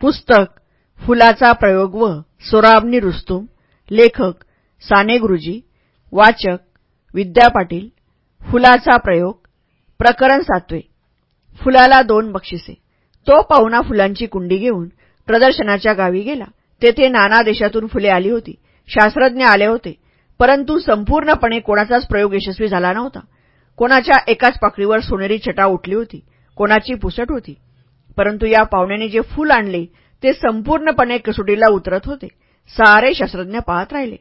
पुस्तक फुलाचा प्रयोग व सोराबनी रुस्तुम लेखक साने गुरुजी वाचक विद्या पाटील फुलाचा प्रयोग प्रकरण सातवे. फुलाला दोन बक्षिसे. तो पाहुणा फुलांची कुंडी घेऊन प्रदर्शनाच्या गावी गेला. तेथे नाना देशातून फुले आली होती. शास्त्रज्ञ आले होते. परंतु संपूर्णपणे कोणाचाच प्रयोग यशस्वी झाला नव्हता. कोणाच्या एकाच पाकळीवर सोनेरी छटा उठली होती. कोणाची पुसट होती. परंतु या पाहुण्याने जे फूल आणले ते संपूर्णपणे कसोटीला उतरत होते. सारे शास्त्रज्ञ पाहत राहिले.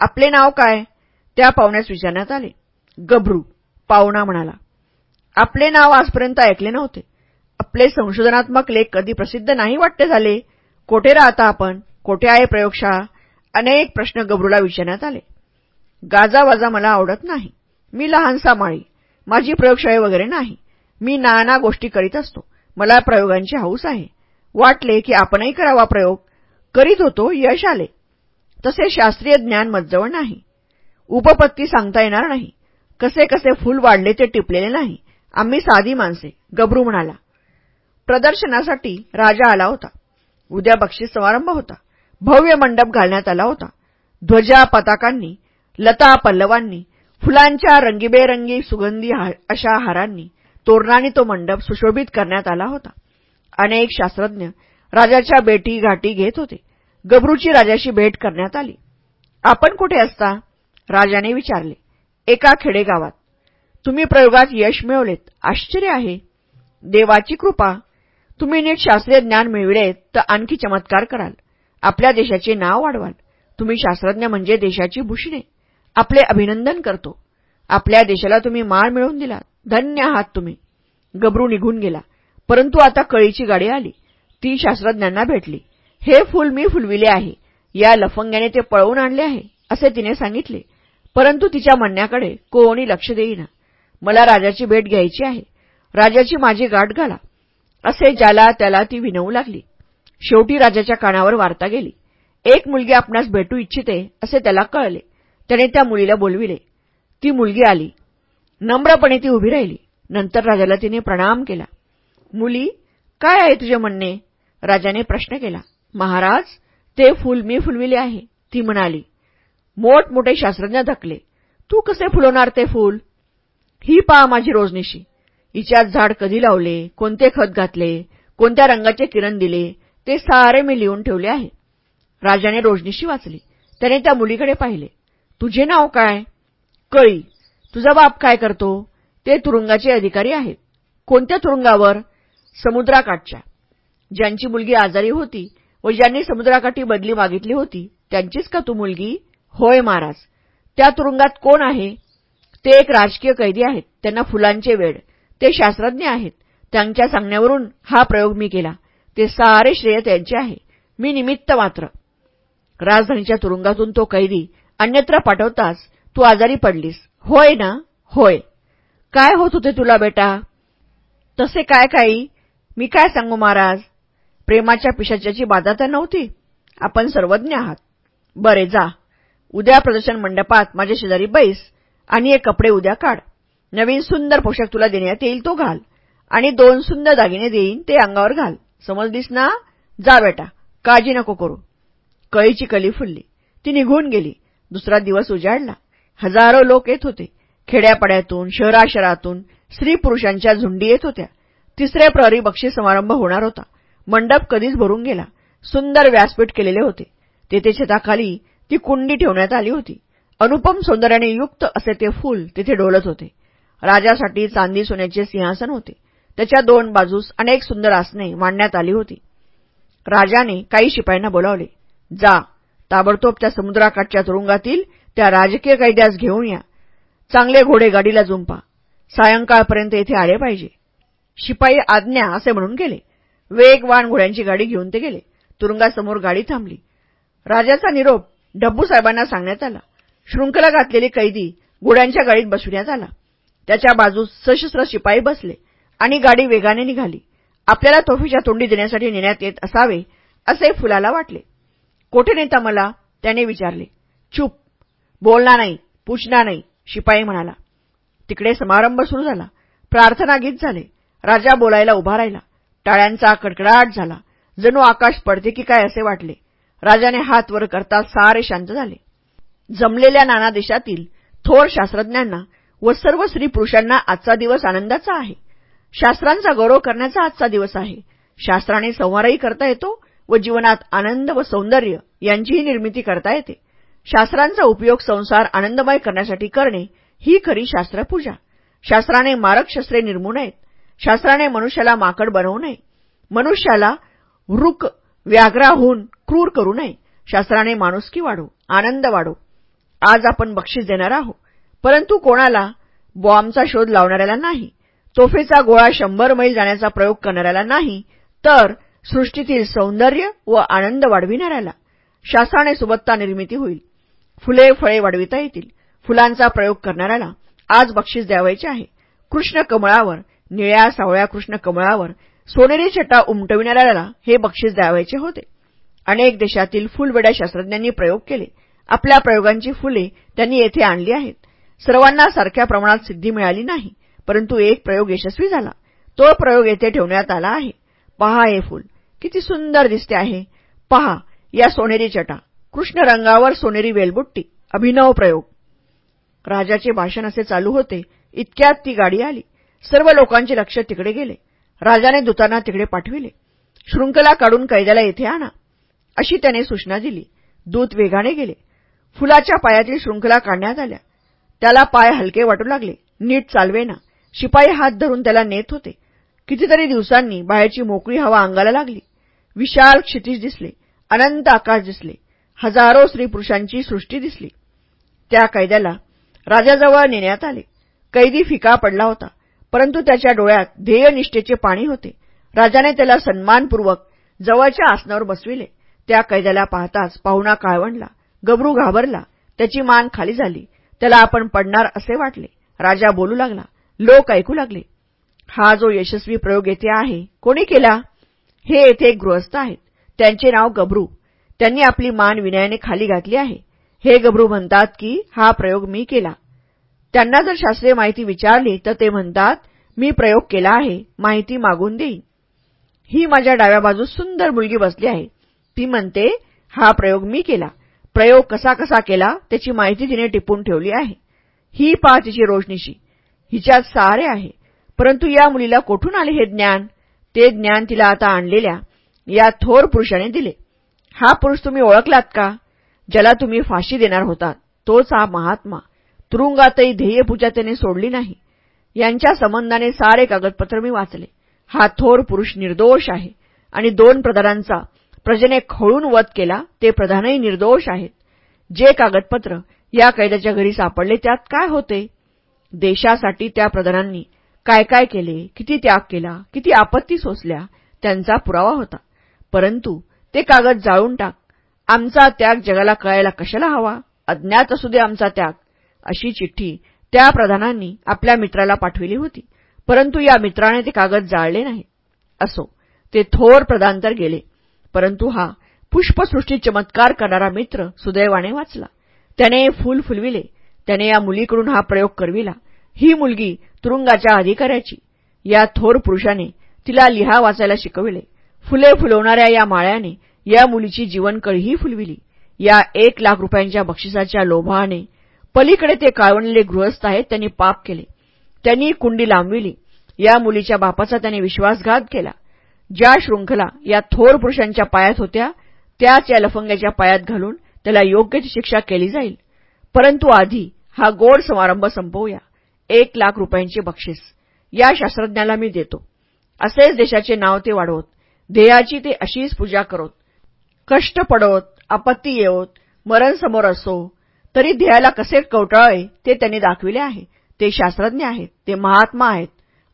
आपले नाव काय? त्या पाहुण्यास विचारण्यात आले. गभरू पाहुणा म्हणाला. आपले नाव आजपर्यंत ऐकले नव्हते. आपले संशोधनात्मक लेख कधी प्रसिद्ध नाही वाटते झाले. कोठे राहता आपण? कोठे आहे प्रयोगशाळा? अनेक प्रश्न गबरूला विचारण्यात आले. गाजावाजा मला आवडत नाही. मी लहानसा माळी. माझी प्रयोगशाळे वगैरे नाही. मी नाना गोष्टी करीत असतो. मला प्रयोगांची हौस आहे. वाटले की आपणही करावा प्रयोग. करीत होतो यश आले. तसे शास्त्रीय ज्ञान मजजवळ नाही. उपपत्ती सांगता येणार नाही. कसे कसे फूल वाढले ते टिपलेले नाही. आम्ही साधी माणसे गबरू म्हणाला. प्रदर्शनासाठी राजा आला होता. उद्या बक्षीस समारंभ होता. भव्य मंडप घालण्यात आला होता. ध्वजा पताकांनी लता पल्लवांनी फुलांच्या रंगीबेरंगी सुगंधी अशा हारांनी तोरणाने तो मंडप सुशोभित करण्यात आला होता. अनेक शास्त्रज्ञ राजाच्या बेटी घाटी घेत होते. गबरूची राजाशी भेट करण्यात आली. आपण कुठे असता? राजाने विचारले. एका खेडेगावात. तुम्ही प्रयोगात यश मिळवलेत. आश्चर्य आहे. देवाची कृपा. तुम्ही नीट शास्त्रीय ज्ञान मिळवलेत तर आणखी चमत्कार कराल. आपल्या देशाचे नाव वाढवाल. तुम्ही शास्त्रज्ञ म्हणजे देशाची भूषणे. आपले अभिनंदन करतो. आपल्या देशाला तुम्ही माळ मिळवून दिलात. धन्य आहात तुम्ही. गबरू निघून गेला. परंतु आता कळीची गाडी आली. ती शास्त्रज्ञांना भेटली. हे फूल मी फुलविले आहे. या लफंग्याने ते पळवून आणले आहे असे तिने सांगितले. परंतु तिच्या म्हणण्याकडे कोणी लक्ष देईना. मला राजाची भेट घ्यायची आहे. राजाची माझी गाठ घाला. असे ज्याला त्याला ती विनवू लागली. शेवटी राजाच्या कानावर वार्ता गेली. एक मुलगी आपणास भेटू इच्छिते असे त्याला कळले. त्याने त्या मुलीला बोलविले. ती मुलगी आली. नम्रपणे ती उभी राहिली. नंतर राजाला तिने प्रणाम केला. मुली काय आहे तुझे म्हणणे? राजाने प्रश्न केला. महाराज ते फूल मी फुलविले आहे. ती म्हणाली मोठमोठे शास्त्रज्ञ धकले. तू कसे फुलवणार ते फूल? ही पहा माझी रोजनिशी. हिच्यात झाड कधी लावले कोणते खत घातले कोणत्या रंगाचे किरण दिले ते सारे मी लिहून ठेवले आहे. राजाने रोजनिशी वाचली. त्याने त्या मुलीकडे पाहिले. तुझे नाव काय? कळी. तुझा बाप काय करतो? ते तुरुंगाचे अधिकारी आहेत. कोणत्या तुरुंगावर? समुद्राकाठच्या. ज्यांची मुलगी आजारी होती व ज्यांनी समुद्राकाठी बदली मागितली होती त्यांचीच का तू मुलगी? होय महाराज. त्या तुरुंगात कोण आहे? ते एक राजकीय कैदी आहेत. त्यांना फुलांचे वेड. ते शास्त्रज्ञ आहेत. त्यांच्या सांगण्यावरून हा प्रयोग मी केला. ते सारे श्रेय त्यांचे आहे. मी निमित्त मात्र. राजधानीच्या तुरुंगातून तो कैदी अन्यत्र पाठवताच तू आजारी पडलीस. होय ना? होय. काय होत होते तुला बेटा? तसे काय काही? मी काय सांगू महाराज? प्रेमाच्या पिशाच्याची बाधा तर नव्हती. आपण सर्वज्ञ आहात. बरे जा. उद्या प्रदर्शन मंडपात माझ्या शेजारी बैस आणि एक कपडे उद्या काढ. नवीन सुंदर पोशाख तुला देण्यात येईल तो घाल. आणि दोन सुंदर दागिने देईन ते अंगावर घाल. समजलीस ना? जा बेटा. काळजी नको करू. कळीची कली फुलली. ती निघून गेली. दुसरा दिवस उजाडला. हजारो लोक येत होते. खेड्यापाड्यातून शहराशहरातून स्त्री पुरुषांच्या झुंडी येत होत्या. तिसऱ्या प्रहरी बक्षीस समारंभ होणार होता. मंडप कधीच भरून गेला. सुंदर व्यासपीठ केलेले होते. तेथे छताखाली ती कुंडी ठेवण्यात आली होती. अनुपम सौंदर्याने युक्त असे ते फूल तिथे डोलत होते. राजासाठी चांदी सोन्याचे सिंहासन होते. त्याच्या दोन बाजूस अनेक सुंदर आसने मांडण्यात आली होती. राजाने काही शिपायांना बोलावले जा ताबडतोब त्या समुद्राकाठच्या तुरुंगातील त्या राजकीय कैद्यास घेऊन या. चांगले घोडे गाडीला जुंपा. सायंकाळपर्यंत येथे आले पाहिजे. शिपाई आज्ञा असे म्हणून गेले. वेगवान घोड्यांची गाडी घेऊन ते गेले. तुरुंगासमोर गाडी थांबली. राजाचा निरोप डब्बूसाहेबांना सांगण्यात आला. शृंखला घातलेली कैदी घोड्यांच्या गाडीत बसविण्यात आला. त्याच्या बाजूस सशस्त्र शिपाई बसले आणि गाडी वेगाने निघाली. आपल्याला तोफीच्या तोंडी देण्यासाठी नेण्यात येत असावे असे फुलाला वाटले. कोठे नेता मला? त्याने विचारले. चूप. बोलणार नाही पूछना नाही शिपाई म्हणाला. तिकडे समारंभ सुरू झाला. प्रार्थना गीत झाले. राजा बोलायला उभा राहिला. टाळ्यांचा कडकडाट झाला. जणू आकाश पडते की काय असे वाटले. राजाने हात वर करता सारे शांत झाले. जमलेल्या नाना देशातील थोर शास्त्रज्ञांना व सर्व स्त्री पुरुषांना आजचा दिवस आनंदाचा आहे. शास्त्रांचा गौरव करण्याचा आजचा दिवस आहे. शास्त्राने संवारही करता येतो व जीवनात आनंद व सौंदर्य यांचीही निर्मिती करता येते. शास्त्रांचा उपयोग संसार आनंदमय करण्यासाठी करणे ही खरी शास्त्रपूजा. शास्त्राने मारक शस्त्रे निर्मू नयेत. शास्त्राने मनुष्याला माकड बनवू नये. मनुष्याला वृक व्याघ्राहून क्रूर करू नये. शास्त्राने माणुसकी वाढू आनंद वाढू. आज आपण बक्षीस देणार आहोत. परंतु कोणाला बॉम्बचा शोध लावणाऱ्याला नाही तोफेचा गोळा शंभर मैल जाण्याचा प्रयोग करणाऱ्याला नाही तर सृष्टीतील सौंदर्य व आनंद वाढविणाऱ्याला. शास्त्राने सुबत्ता निर्मिती होईल. फुले फळे वाढविता येतील. फुलांचा प्रयोग करणाऱ्याला आज बक्षीस द्यावायचे आहे. कृष्ण कमळावर निळ्या सावळ्या कृष्ण कमळावर सोनेरी छटा उमटविणाऱ्याला हे बक्षीस द्यावायचे होते. अनेक देशातील फुलवेड्या शास्त्रज्ञांनी प्रयोग केले. आपल्या प्रयोगांची फुले त्यांनी येथे आणली आहेत. सर्वांना सारख्या प्रमाणात सिद्धी मिळाली नाही परंतु एक प्रयोग यशस्वी झाला. तो प्रयोग येथे ठेवण्यात आला आहे. पहा हे फूल. किती सुंदर दिसते आहे. पहा या सोनेरी चटा कृष्ण रंगावर सोनेरी वेलबुट्टी. अभिनव प्रयोग. राजाचे भाषण असे चालू होते. इतक्यात ती गाडी आली. सर्व लोकांचे लक्ष तिकडे गेले. राजाने दूतांना तिकडे पाठविले. शृंखला काढून कैद्याला येथे आणा. अशी त्याने सूचना दिली. दूत वेगाने गेले. फुलाच्या पायातील शृंखला काढण्यात आल्या. त्याला पाय हलके वाटू लागले. नीट चालवेना. शिपाई हात धरून त्याला नेत होते. कितीतरी दिवसांनी बाहेरची मोकळी हवा अंगाला लागली. विशाल क्षितिज दिसले. अनंत आकाश दिसले. हजारो स्त्री पुरुषांची सृष्टी दिसली. त्या कैद्याला राजाजवळ नेण्यात आले. कैदी फिका पडला होता परंतु त्याच्या डोळ्यात ध्येयनिष्ठेचे पाणी होते. राजाने त्याला सन्मानपूर्वक जवळच्या आसनावर बसविले. त्या कैद्याला पाहताच पाहुणा काळवणला गबरू घाबरला त्याची मान खाली झाली. त्याला आपण पडणार असे वाटले. राजा बोलू लागला लोक ऐकू लागले. हा जो यशस्वी प्रयोग येथे आहे कोणी केला? हे येथे एक गृहस्थ आहेत. त्यांचे नाव गबरू. त्यांनी आपली मान विनयाने खाली घातली आहे. हे गबरू म्हणतात की हा प्रयोग मी केला. त्यांना जर शास्त्रीय माहिती विचारली तर ते म्हणतात मी प्रयोग केला आहे माहिती मागून देईन. ही माझ्या डाव्या बाजूस सुंदर मुलगी बसली आहे. ती म्हणते हा प्रयोग मी केला. प्रयोग कसा कसा केला त्याची माहिती तिने टिपून ठेवली आहे. ही पहा तिची रोशनीशी हिच्यात सारे आहे. परंतु या मुलीला कोठून आले हे ज्ञान? ते ज्ञान तिला आता आणलेल्या या थोर पुरुषाने दिले. हा पुरुष तुम्ही ओळखलात का? ज्याला तुम्ही फाशी देणार होता तोच हा महात्मा. तुरुंगातही ध्येयपूजा त्याने सोडली नाही. यांच्या संबंधाने सारे कागदपत्र मी वाचले. हा थोर पुरुष निर्दोष आहे. आणि दोन प्रधानांचा प्रजेने खळून वध केला ते प्रधानही निर्दोष आहेत. जे कागदपत्र या कैद्याच्या घरी सापडले त्यात काय होते? देशासाठी त्या प्रधानांनी काय काय केले किती त्याग केला किती आपत्ती सोसल्या त्यांचा पुरावा होता. परंतु ते कागद जाळून टाक. आमचा त्याग जगाला कळायला कशाला हवा? अज्ञात असू दे आमचा त्याग. अशी चिठ्ठी त्या प्रधानांनी आपल्या मित्राला पाठविली होती. परंतु या मित्राने ते कागद जाळले नाही. असो ते थोर प्रधान तर गेले. परंतु हा पुष्पसृष्टीत चमत्कार करणारा मित्र सुदैवाने वाचला. त्याने फूल फुलविले. त्याने या मुलीकडून हा प्रयोग करविला. ही मुलगी तुरुंगाच्या अधिकाऱ्याची. या थोर पुरुषाने तिला लिहा वाचायला शिकविले. फुले फुलवणाऱ्या या माळ्याने या मुलीची जीवनकळीही फुलविली. या एक लाख रुपयांच्या बक्षिसाच्या लोभाने पलीकडे ते काळवणलेले गृहस्थ आहेत त्यांनी पाप केले. त्यांनी कुंडी लांबविली. या मुलीच्या बापाचा त्याने विश्वासघात केला. ज्या शृंखला या थोर पुरुषांच्या पायात होत्या त्याच या लफंग्याच्या पायात घालून त्याला योग्य ती शिक्षा केली जाईल. परंतु आधी हा गोड समारंभ संपवूया. एक लाख रुपयांचे बक्षीस. या शास्त्रज्ञाला मी देतो. असेच देशाचे नाव ते वाढवत. ध्येयाची ते अशीच पूजा करत. कष्ट पडोत आपत्ती येवत मरण समोर असो तरी ध्येयाला कसे कवटाळे ते त्यांनी दाखविले आहे. ते शास्त्रज्ञ आहेत ते महात्मा आहेत.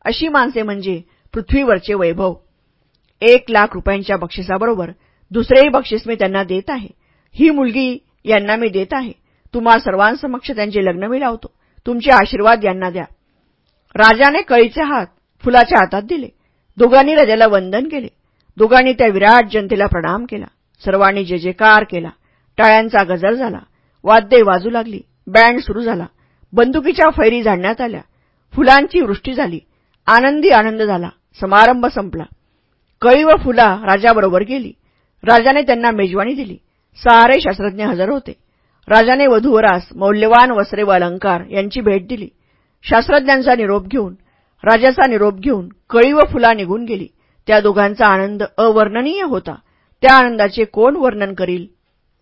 अशी माणसे म्हणजे पृथ्वीवरचे वैभव. एक लाख रुपयांच्या बक्षिसाबरोबर दुसरेही बक्षीस मी त्यांना देत आहे. ही मुलगी यांना मी देत आहे. तुम्हा सर्वांसमक्ष त्यांचे लग्न मी लावतो. तुमचे आशीर्वाद यांना द्या. राजाने कळीचे हात फुलाच्या हातात दिले. दोघांनी राजाला वंदन केले. दोघांनी त्या विराट जनतेला प्रणाम केला. सर्वांनी जे जेकार केला. टाळ्यांचा गजर झाला. वाद्ये वाजू लागली. बँड सुरू झाला. बंदुकीच्या फैरी झाडण्यात आल्या. फुलांची वृष्टी झाली. आनंदी आनंद झाला. समारंभ संपला. कळी व फुला राजाबरोबर गेली. राजाने त्यांना मेजवानी दिली. सारे शास्त्रज्ञ हजर होते. राजाने वधूवरास मौल्यवान वस्त्रे व अलंकार यांची भेट दिली. शास्त्रज्ञांचा निरोप घेऊन राजाचा निरोप घेऊन कळी व फुला निघून गेली. त्या दोघांचा आनंद अवर्णनीय होता. त्या आनंदाचे कोण वर्णन करील?